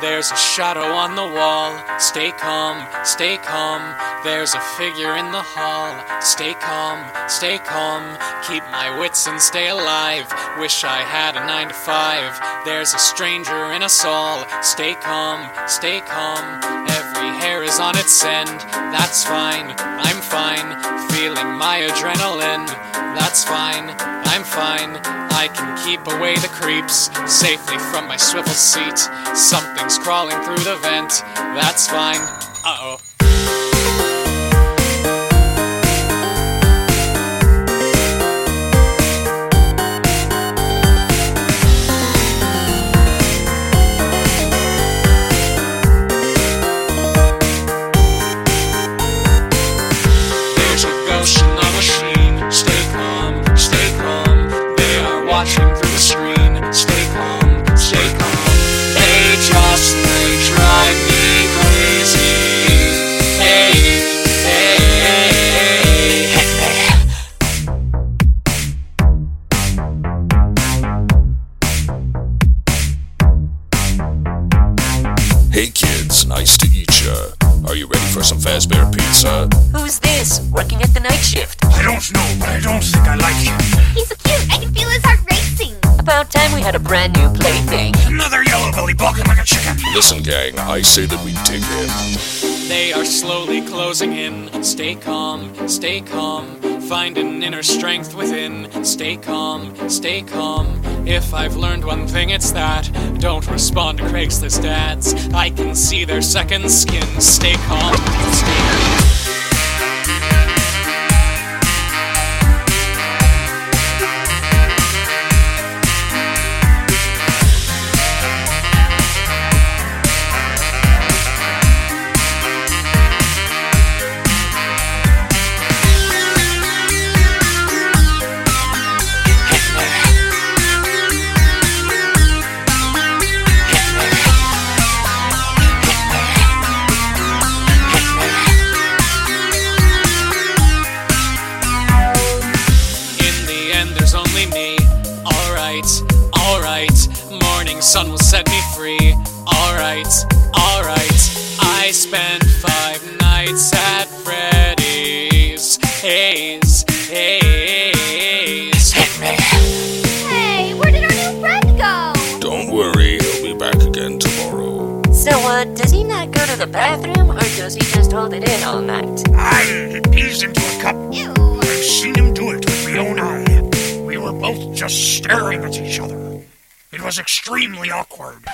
There's a shadow on the wall. Stay calm, stay calm. There's a figure in the hall. Stay calm, stay calm. Keep my wits and stay alive. Wish I had a nine to five. There's a stranger in us all. Stay calm, stay calm. Every hair is on its end. That's fine, I'm fine. Feeling my adrenaline. That's fine, I'm fine. I can keep away the creeps safely from my swivel seat. Something's crawling through the vent. That's fine. Uh oh. Watching through the screen. Stay calm, stay calm. They just they drive me crazy. Hey, hey, hey, hey. Hey kids, nice to eat ya. Are you ready for some Fazbear Pizza? Who's this? Working at the night shift. I don't know, but I don't think I like him. Had a brand new plaything. Another yellow belly balking like a chicken. Listen, gang, I say that we dig him. They are slowly closing in. Stay calm, stay calm. Find an inner strength within. Stay calm, stay calm. If I've learned one thing, it's that don't respond to Craigslist ads. I can see their second skin. Stay calm, stay calm. Alright. Morning sun will set me free. Alright, alright. I spent five nights at Freddy's. Haze, haze. Hey, where did our new friend go? Don't worry, he'll be back again tomorrow. So, uh, does he not go to the bathroom, or does he just hold it in all night? I pees into a cup. Ew. I've seen him do it with my own eye. We were both just staring at each other. It was extremely awkward.